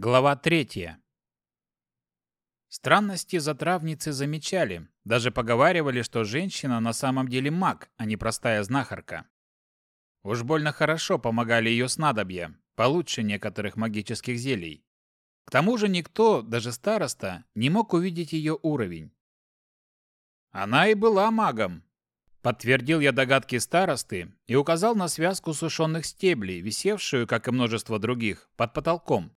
Глава третья. Странности затравницы замечали, даже поговаривали, что женщина на самом деле маг, а не простая знахарка. Уж больно хорошо помогали ее снадобья, получше некоторых магических зелий. К тому же никто, даже староста, не мог увидеть ее уровень. Она и была магом, подтвердил я догадки старосты и указал на связку сушеных стеблей, висевшую, как и множество других, под потолком.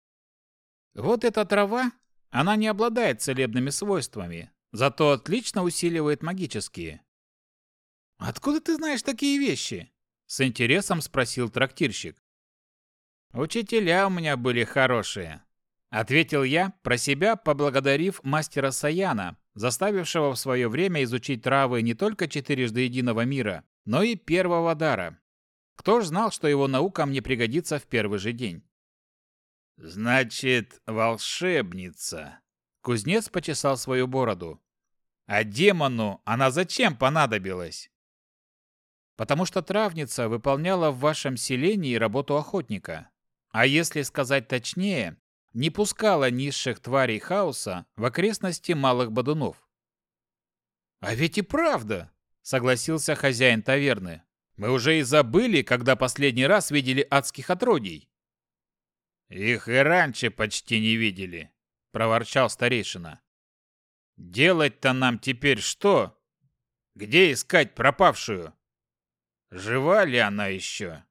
Вот эта трава, она не обладает целебными свойствами, зато отлично усиливает магические. «Откуда ты знаешь такие вещи?» – с интересом спросил трактирщик. «Учителя у меня были хорошие», – ответил я, про себя поблагодарив мастера Саяна, заставившего в свое время изучить травы не только четырежды единого мира, но и первого дара. Кто ж знал, что его наука мне пригодится в первый же день? «Значит, волшебница!» Кузнец почесал свою бороду. «А демону она зачем понадобилась?» «Потому что травница выполняла в вашем селении работу охотника. А если сказать точнее, не пускала низших тварей хаоса в окрестности малых бодунов». «А ведь и правда!» — согласился хозяин таверны. «Мы уже и забыли, когда последний раз видели адских отродий». «Их и раньше почти не видели», — проворчал старейшина. «Делать-то нам теперь что? Где искать пропавшую? Жива ли она еще?»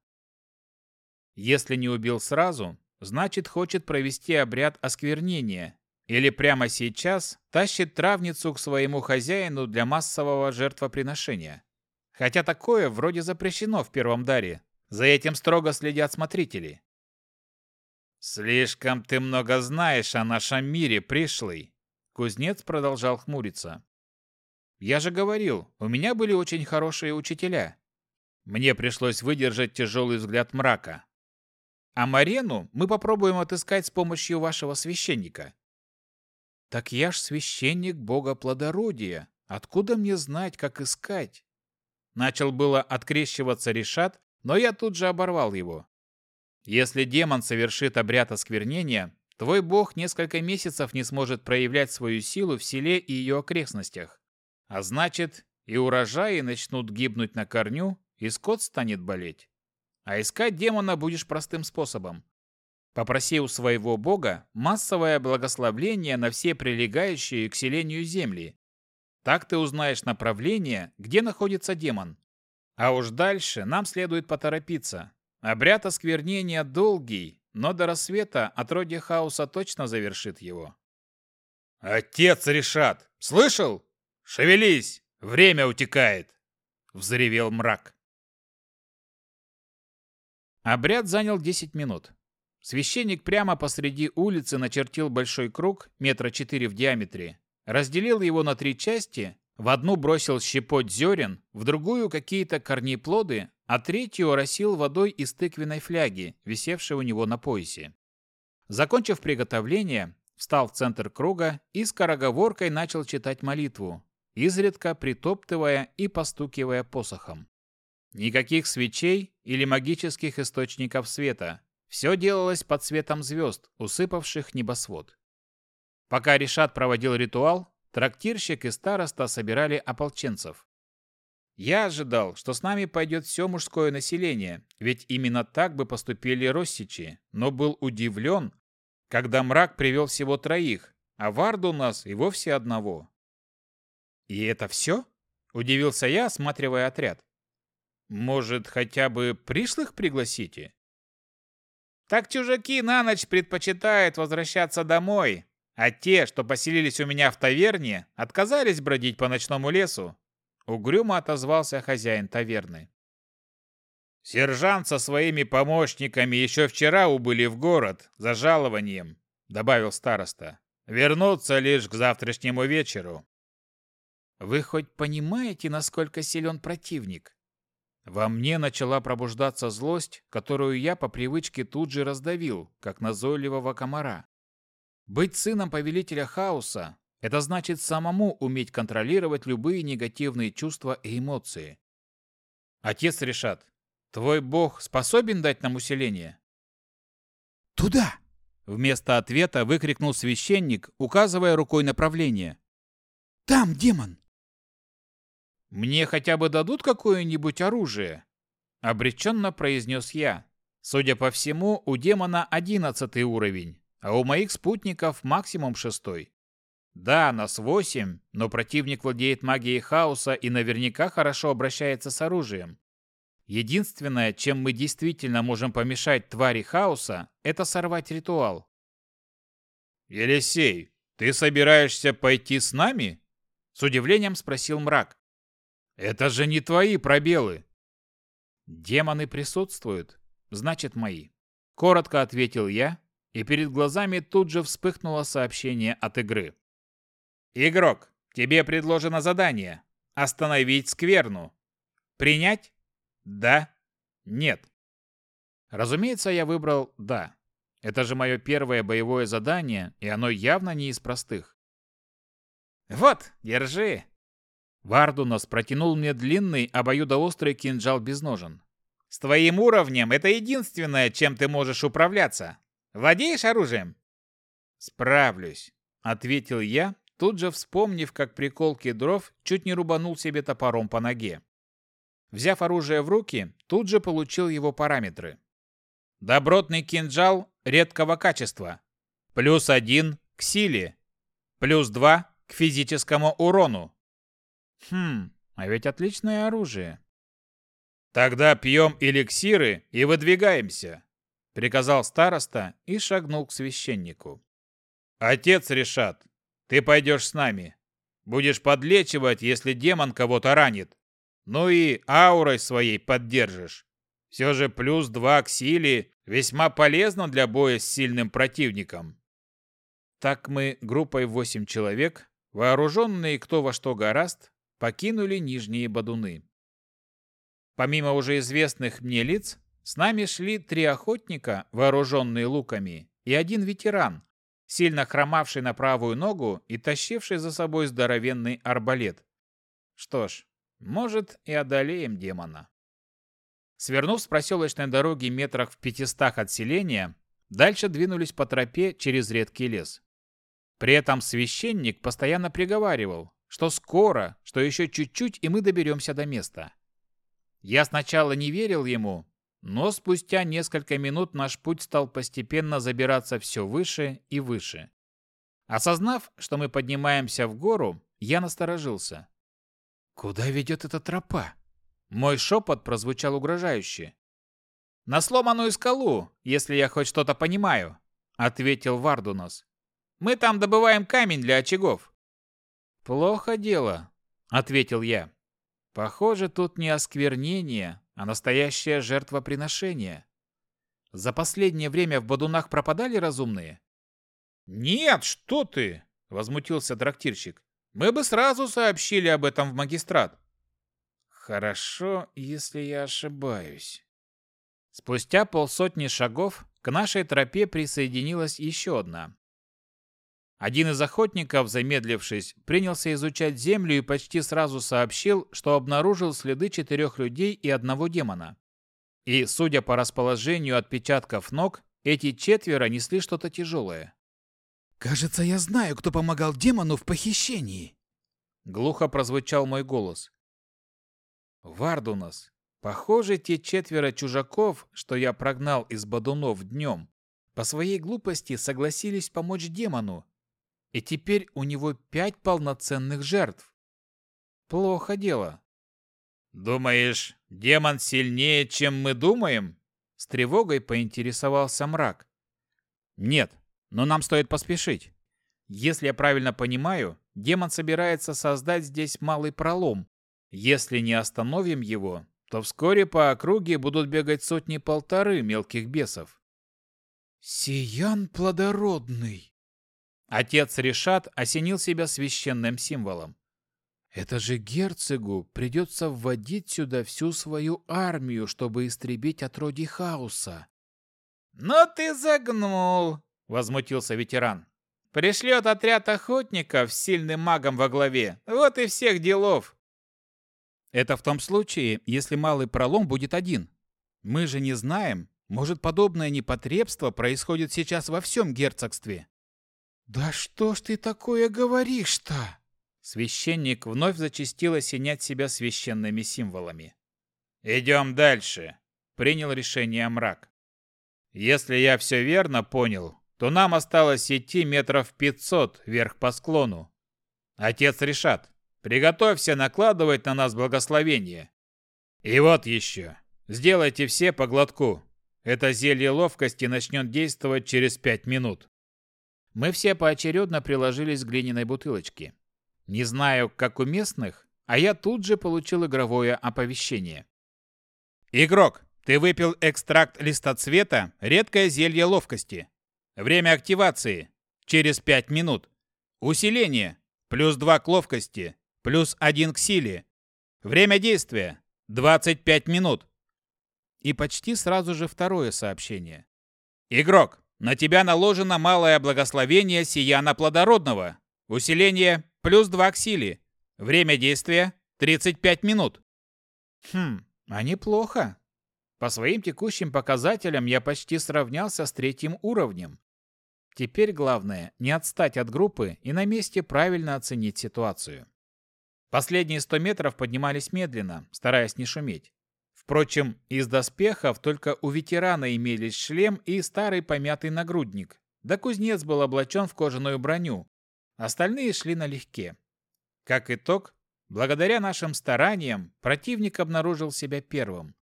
Если не убил сразу, значит хочет провести обряд осквернения или прямо сейчас тащит травницу к своему хозяину для массового жертвоприношения. Хотя такое вроде запрещено в первом даре. За этим строго следят смотрители. «Слишком ты много знаешь о нашем мире, пришлый!» Кузнец продолжал хмуриться. «Я же говорил, у меня были очень хорошие учителя. Мне пришлось выдержать тяжелый взгляд мрака. А Марену мы попробуем отыскать с помощью вашего священника». «Так я ж священник бога плодородия. Откуда мне знать, как искать?» Начал было открещиваться Решат, но я тут же оборвал его. Если демон совершит обряд осквернения, твой бог несколько месяцев не сможет проявлять свою силу в селе и ее окрестностях. А значит, и урожаи начнут гибнуть на корню, и скот станет болеть. А искать демона будешь простым способом. Попроси у своего бога массовое благословление на все прилегающие к селению земли. Так ты узнаешь направление, где находится демон. А уж дальше нам следует поторопиться, Обряд осквернения долгий, но до рассвета отродье хаоса точно завершит его. «Отец решат! Слышал? Шевелись! Время утекает!» — взревел мрак. Обряд занял 10 минут. Священник прямо посреди улицы начертил большой круг, метра четыре в диаметре, разделил его на три части, в одну бросил щепоть зерен, в другую какие-то корнеплоды, а третью оросил водой из тыквенной фляги, висевшей у него на поясе. Закончив приготовление, встал в центр круга и скороговоркой начал читать молитву, изредка притоптывая и постукивая посохом. Никаких свечей или магических источников света. Все делалось под светом звезд, усыпавших небосвод. Пока Решат проводил ритуал, трактирщик и староста собирали ополченцев. Я ожидал, что с нами пойдет все мужское население, ведь именно так бы поступили россичи, но был удивлен, когда мрак привел всего троих, а Вард у нас и вовсе одного. «И это все?» – удивился я, осматривая отряд. «Может, хотя бы пришлых пригласите?» «Так чужаки на ночь предпочитают возвращаться домой, а те, что поселились у меня в таверне, отказались бродить по ночному лесу, Угрюмо отозвался хозяин таверны. «Сержант со своими помощниками еще вчера убыли в город за жалованием», добавил староста. «Вернуться лишь к завтрашнему вечеру». «Вы хоть понимаете, насколько силен противник?» Во мне начала пробуждаться злость, которую я по привычке тут же раздавил, как назойливого комара. Быть сыном повелителя хаоса это значит самому уметь контролировать любые негативные чувства и эмоции. Отец решат, твой бог способен дать нам усиление? Туда! Вместо ответа выкрикнул священник, указывая рукой направление. «Там демон!» «Мне хотя бы дадут какое-нибудь оружие?» Обреченно произнес я. Судя по всему, у демона одиннадцатый уровень, а у моих спутников максимум шестой. Да, нас восемь, но противник владеет магией хаоса и наверняка хорошо обращается с оружием. Единственное, чем мы действительно можем помешать твари хаоса, это сорвать ритуал. «Елисей, ты собираешься пойти с нами?» С удивлением спросил мрак. «Это же не твои пробелы!» «Демоны присутствуют, значит, мои», — коротко ответил я, и перед глазами тут же вспыхнуло сообщение от игры. «Игрок, тебе предложено задание. Остановить скверну. Принять?» Да? Нет. Разумеется, я выбрал «да». Это же мое первое боевое задание, и оно явно не из простых. «Вот, держи!» Вардунос протянул мне длинный, обоюдоострый кинжал без ножен. «С твоим уровнем это единственное, чем ты можешь управляться. Владеешь оружием?» «Справлюсь», — ответил я, тут же вспомнив, как приколки дров чуть не рубанул себе топором по ноге. Взяв оружие в руки, тут же получил его параметры. Добротный кинжал редкого качества. Плюс один к силе. Плюс два к физическому урону. Хм, а ведь отличное оружие. Тогда пьем эликсиры и выдвигаемся, приказал староста и шагнул к священнику. Отец решат, ты пойдешь с нами. Будешь подлечивать, если демон кого-то ранит. Ну и аурой своей поддержишь. Все же плюс два к силе весьма полезно для боя с сильным противником. Так мы группой восемь человек, вооруженные кто во что гораст, покинули Нижние Бадуны. Помимо уже известных мне лиц, с нами шли три охотника, вооруженные луками, и один ветеран, сильно хромавший на правую ногу и тащивший за собой здоровенный арбалет. Что ж, может, и одолеем демона. Свернув с проселочной дороги метрах в пятистах от селения, дальше двинулись по тропе через редкий лес. При этом священник постоянно приговаривал, что скоро, что еще чуть-чуть, и мы доберемся до места. Я сначала не верил ему, но спустя несколько минут наш путь стал постепенно забираться все выше и выше. Осознав, что мы поднимаемся в гору, я насторожился. «Куда ведет эта тропа?» Мой шепот прозвучал угрожающе. «На сломанную скалу, если я хоть что-то понимаю», — ответил Вардунос. «Мы там добываем камень для очагов». «Плохо дело», — ответил я. «Похоже, тут не осквернение, а настоящее жертвоприношение. За последнее время в Бадунах пропадали разумные?» «Нет, что ты!» — возмутился трактирщик. Мы бы сразу сообщили об этом в магистрат. Хорошо, если я ошибаюсь. Спустя полсотни шагов к нашей тропе присоединилась еще одна. Один из охотников, замедлившись, принялся изучать землю и почти сразу сообщил, что обнаружил следы четырех людей и одного демона. И, судя по расположению отпечатков ног, эти четверо несли что-то тяжелое. «Кажется, я знаю, кто помогал демону в похищении!» Глухо прозвучал мой голос. «Вардунас, похоже, те четверо чужаков, что я прогнал из Бадунов днем, по своей глупости согласились помочь демону, и теперь у него пять полноценных жертв. Плохо дело». «Думаешь, демон сильнее, чем мы думаем?» С тревогой поинтересовался мрак. «Нет, но нам стоит поспешить. Если я правильно понимаю, демон собирается создать здесь малый пролом. Если не остановим его, то вскоре по округе будут бегать сотни-полторы мелких бесов. «Сиян плодородный!» Отец Решат осенил себя священным символом. «Это же герцогу придется вводить сюда всю свою армию, чтобы истребить отродье хаоса». «Но ты загнул!» возмутился ветеран. Пришлет отряд охотников с сильным магом во главе. Вот и всех делов. Это в том случае, если малый пролом будет один. Мы же не знаем, Может, подобное непотребство происходит сейчас во всем герцогстве? Да что ж ты такое говоришь-то? Священник вновь зачастил осенять себя священными символами. «Идем дальше», — принял решение мрак. «Если я все верно понял, то нам осталось идти метров пятьсот вверх по склону. Отец решат, приготовься накладывать на нас благословение. И вот еще, сделайте все по глотку. Это зелье ловкости начнет действовать через пять минут». Мы все поочередно приложились к глиняной бутылочке. Не знаю, как у местных, а я тут же получил игровое оповещение. Игрок, ты выпил экстракт листоцвета, редкое зелье ловкости. Время активации через 5 минут. Усиление плюс 2 к ловкости, плюс 1 к силе. Время действия 25 минут. И почти сразу же второе сообщение. Игрок, на тебя наложено малое благословение Сияна Плодородного. Усиление плюс 2 к силе. Время действия 35 минут. Хм, а неплохо. По своим текущим показателям я почти сравнялся с третьим уровнем. Теперь главное не отстать от группы и на месте правильно оценить ситуацию. Последние 100 метров поднимались медленно, стараясь не шуметь. Впрочем, из доспехов только у ветерана имелись шлем и старый помятый нагрудник. Да кузнец был облачен в кожаную броню, Остальные шли налегке. Как итог, благодаря нашим стараниям, противник обнаружил себя первым.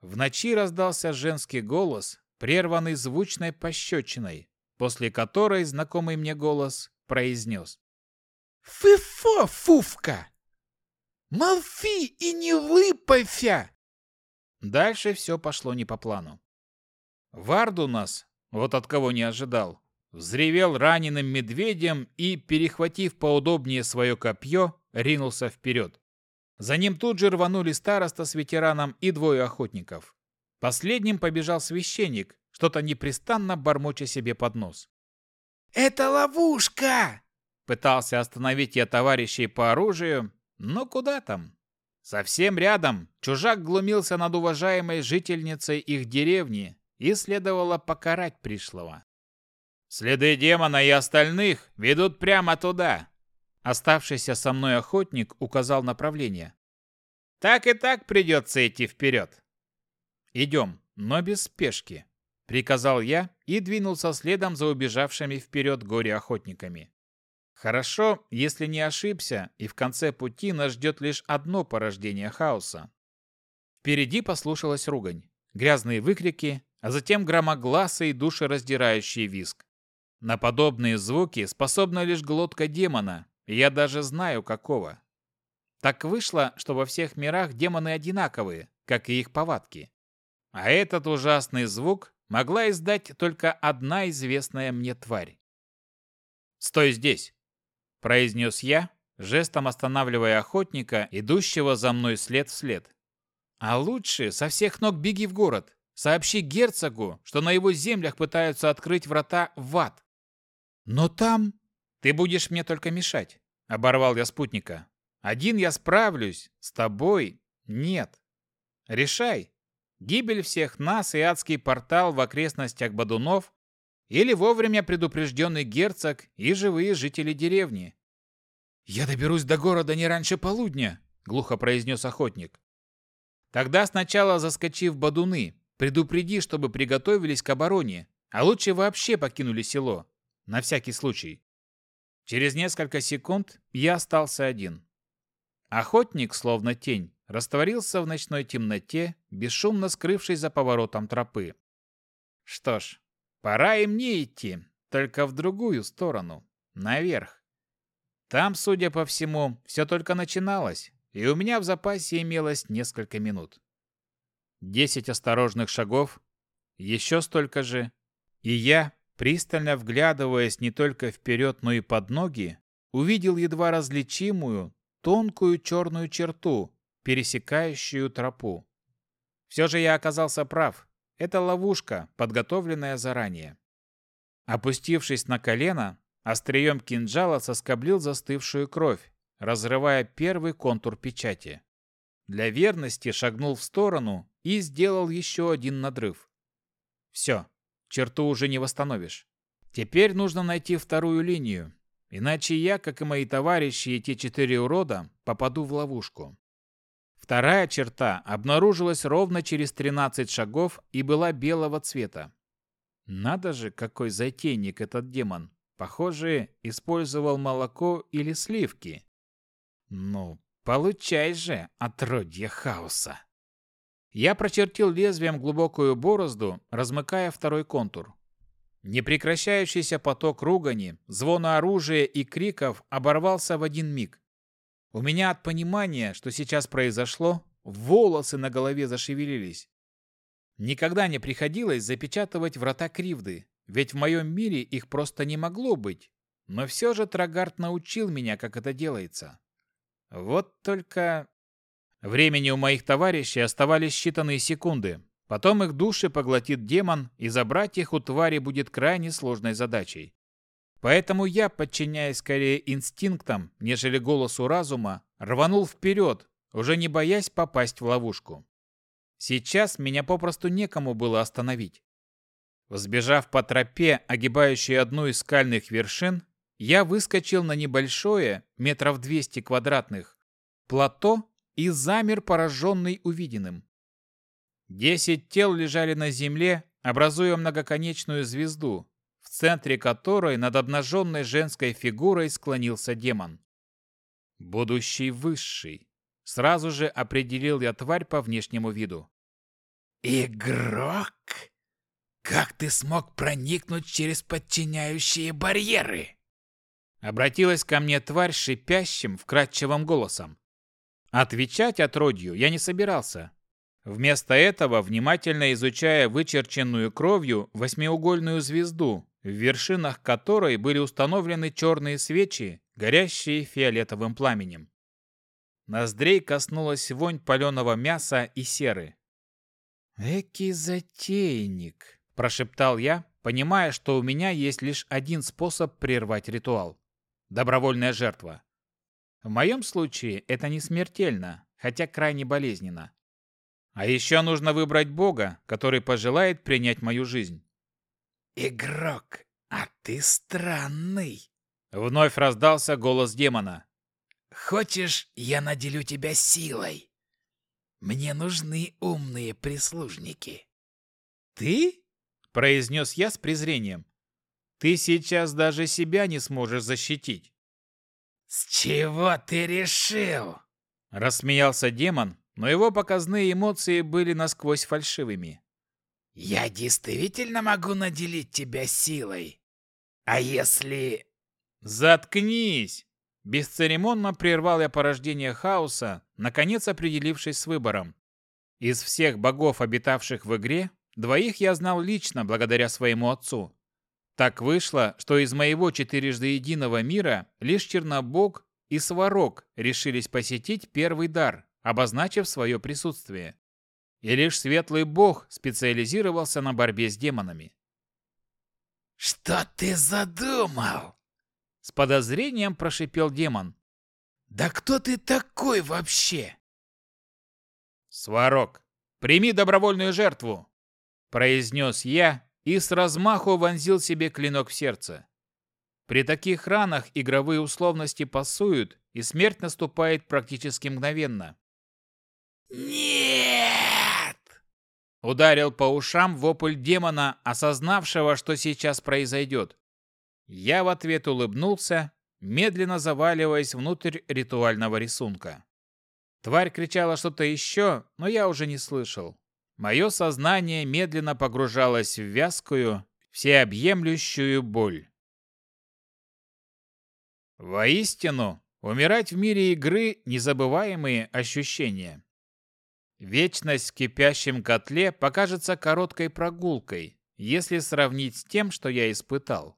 В ночи раздался женский голос, прерванный звучной пощечиной, после которой знакомый мне голос произнес. «Фыфо, фуфка! Молфи и не выпався!» Дальше все пошло не по плану. Вард у нас, вот от кого не ожидал, взревел раненым медведем и, перехватив поудобнее свое копье, ринулся вперед. За ним тут же рванули староста с ветераном и двое охотников. Последним побежал священник, что-то непрестанно бормоча себе под нос. «Это ловушка!» Пытался остановить я товарищей по оружию, но куда там? Совсем рядом чужак глумился над уважаемой жительницей их деревни, и следовало покарать пришлого. Следы демона и остальных ведут прямо туда. Оставшийся со мной охотник указал направление. Так и так придется идти вперед. Идем, но без спешки, приказал я и двинулся следом за убежавшими вперед горе-охотниками. Хорошо, если не ошибся, и в конце пути нас ждет лишь одно порождение хаоса. Впереди послушалась ругань, грязные выкрики, а затем громогласый душераздирающий визг. На подобные звуки способна лишь глотка демона, и я даже знаю какого. Так вышло, что во всех мирах демоны одинаковые, как и их повадки. А этот ужасный звук могла издать только одна известная мне тварь. «Стой здесь!» – произнес я, жестом останавливая охотника, идущего за мной след в след. «А лучше со всех ног беги в город. Сообщи герцогу, что на его землях пытаются открыть врата в ад. Но там... Ты будешь мне только мешать, оборвал я спутника. Один я справлюсь, с тобой нет. Решай. Гибель всех нас и адский портал в окрестностях Бадунов или вовремя предупрежденный герцог и живые жители деревни. «Я доберусь до города не раньше полудня», — глухо произнес охотник. «Тогда сначала заскочи в Бадуны, предупреди, чтобы приготовились к обороне, а лучше вообще покинули село. На всякий случай. Через несколько секунд я остался один. Охотник, словно тень, растворился в ночной темноте, бесшумно скрывшись за поворотом тропы. Что ж, пора и мне идти, только в другую сторону, наверх. Там, судя по всему, все только начиналось, и у меня в запасе имелось несколько минут. Десять осторожных шагов, еще столько же, и я пристально вглядываясь не только вперед, но и под ноги, увидел едва различимую, тонкую черную черту, пересекающую тропу. Все же я оказался прав. Это ловушка, подготовленная заранее. Опустившись на колено, острием кинжала соскоблил застывшую кровь, разрывая первый контур печати. Для верности шагнул в сторону и сделал еще один надрыв. Все, черту уже не восстановишь. Теперь нужно найти вторую линию, иначе я, как и мои товарищи и те четыре урода, попаду в ловушку. Вторая черта обнаружилась ровно через 13 шагов и была белого цвета. Надо же, какой затейник этот демон. Похоже, использовал молоко или сливки. Ну, получай же, отродье хаоса. Я прочертил лезвием глубокую борозду, размыкая второй контур. Непрекращающийся поток ругани, звона оружия и криков оборвался в один миг. У меня от понимания, что сейчас произошло, волосы на голове зашевелились. Никогда не приходилось запечатывать врата кривды, ведь в моем мире их просто не могло быть. Но все же Трагард научил меня, как это делается. Вот только... Времени у моих товарищей оставались считанные секунды. Потом их души поглотит демон, и забрать их у твари будет крайне сложной задачей. Поэтому я, подчиняясь скорее инстинктам, нежели голосу разума, рванул вперед, уже не боясь попасть в ловушку. Сейчас меня попросту некому было остановить. Взбежав по тропе, огибающей одну из скальных вершин, я выскочил на небольшое, метров двести квадратных, плато и замер, пораженный увиденным. Десять тел лежали на земле, образуя многоконечную звезду, в центре которой над обнаженной женской фигурой склонился демон. Будущий высший. Сразу же определил я тварь по внешнему виду. «Игрок? Как ты смог проникнуть через подчиняющие барьеры?» Обратилась ко мне тварь шипящим, вкрадчивым голосом. Отвечать отродью я не собирался. Вместо этого, внимательно изучая вычерченную кровью восьмиугольную звезду, в вершинах которой были установлены черные свечи, горящие фиолетовым пламенем. Ноздрей коснулась вонь паленого мяса и серы. «Эки затейник», – прошептал я, понимая, что у меня есть лишь один способ прервать ритуал – добровольная жертва. В моем случае это не смертельно, хотя крайне болезненно. А еще нужно выбрать Бога, который пожелает принять мою жизнь. «Игрок, а ты странный!» Вновь раздался голос демона. «Хочешь, я наделю тебя силой? Мне нужны умные прислужники». «Ты?» – произнес я с презрением. «Ты сейчас даже себя не сможешь защитить». «С чего ты решил?» – рассмеялся демон, но его показные эмоции были насквозь фальшивыми. «Я действительно могу наделить тебя силой. А если...» «Заткнись!» Бесцеремонно прервал я порождение хаоса, наконец определившись с выбором. Из всех богов, обитавших в игре, двоих я знал лично благодаря своему отцу. Так вышло, что из моего четырежды единого мира лишь Чернобог и Сварог решились посетить первый дар, обозначив свое присутствие. И лишь Светлый Бог специализировался на борьбе с демонами. «Что ты задумал?» С подозрением прошипел демон. «Да кто ты такой вообще?» «Сварог, прими добровольную жертву!» произнес я и с размаху вонзил себе клинок в сердце. При таких ранах игровые условности пасуют, и смерть наступает практически мгновенно. «Нет!» Ударил по ушам вопль демона, осознавшего, что сейчас произойдет. Я в ответ улыбнулся, медленно заваливаясь внутрь ритуального рисунка. Тварь кричала что-то еще, но я уже не слышал. Мое сознание медленно погружалось в вязкую, всеобъемлющую боль. Воистину, умирать в мире игры – незабываемые ощущения. Вечность в кипящем котле покажется короткой прогулкой, если сравнить с тем, что я испытал.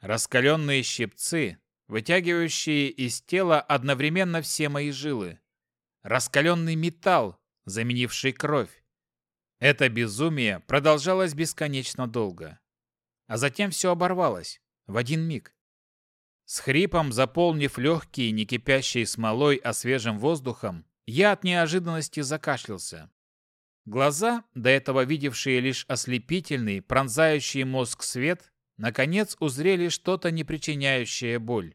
Раскаленные щипцы, вытягивающие из тела одновременно все мои жилы. Раскаленный металл, заменивший кровь. Это безумие продолжалось бесконечно долго. А затем все оборвалось в один миг. С хрипом заполнив легкие, не кипящие смолой, а свежим воздухом, я от неожиданности закашлялся. Глаза, до этого видевшие лишь ослепительный, пронзающий мозг свет, наконец узрели что-то, не причиняющее боль.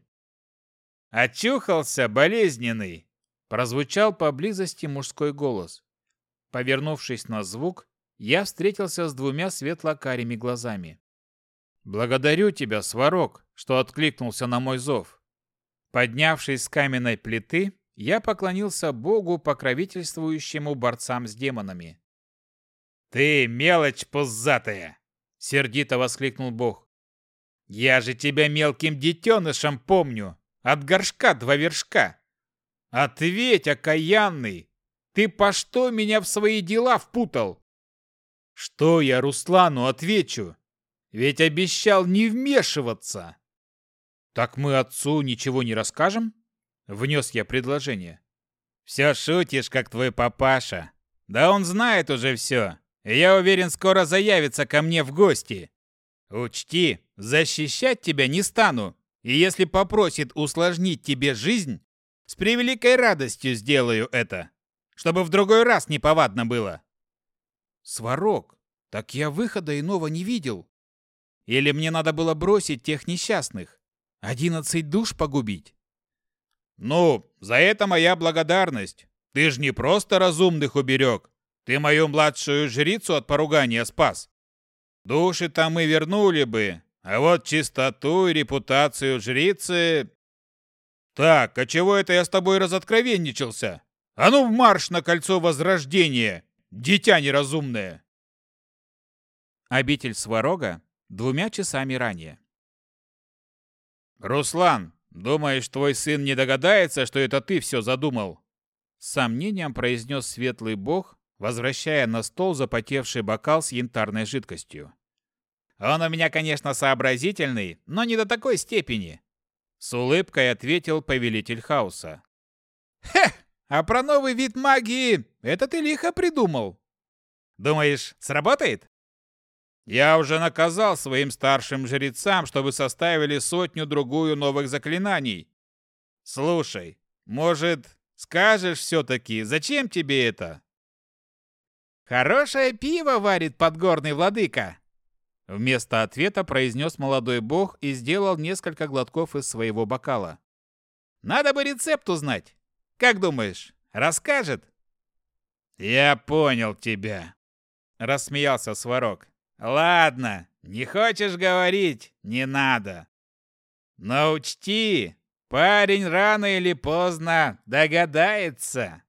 «Очухался, болезненный!» Прозвучал поблизости мужской голос. Повернувшись на звук, я встретился с двумя светло-карими глазами. «Благодарю тебя, Сварог, что откликнулся на мой зов». Поднявшись с каменной плиты, я поклонился Богу, покровительствующему борцам с демонами. «Ты мелочь пузатая!» — сердито воскликнул Бог. «Я же тебя мелким детенышем помню, от горшка два вершка. Ответь, окаянный, ты по что меня в свои дела впутал? Что я Руслану отвечу? Ведь обещал не вмешиваться. Так мы отцу ничего не расскажем? Внес я предложение. Все шутишь, как твой папаша. Да он знает уже все. Я уверен, скоро заявится ко мне в гости. Учти, защищать тебя не стану. И если попросит усложнить тебе жизнь, с превеликой радостью сделаю это, чтобы в другой раз неповадно было. Сварог, так я выхода иного не видел. Или мне надо было бросить тех несчастных? Одиннадцать душ погубить? Ну, за это моя благодарность. Ты ж не просто разумных уберег. Ты мою младшую жрицу от поругания спас. Души-то мы вернули бы, а вот чистоту и репутацию жрицы... Так, а чего это я с тобой разоткровенничался? А ну в марш на кольцо Возрождения, дитя неразумное!» Обитель Сварога двумя часами ранее. «Руслан, думаешь, твой сын не догадается, что это ты все задумал?» С сомнением произнес светлый бог, возвращая на стол запотевший бокал с янтарной жидкостью. Он у меня, конечно, сообразительный, но не до такой степени. С улыбкой ответил повелитель хаоса. Хе, а про новый вид магии это ты лихо придумал. Думаешь, сработает? Я уже наказал своим старшим жрецам, чтобы составили сотню-другую новых заклинаний. Слушай, может, скажешь все-таки, зачем тебе это? Хорошее пиво варит подгорный владыка, Вместо ответа произнес молодой бог и сделал несколько глотков из своего бокала. «Надо бы рецепт узнать. Как думаешь, расскажет?» «Я понял тебя», — рассмеялся Сварог. «Ладно, не хочешь говорить, не надо. Но учти, парень рано или поздно догадается».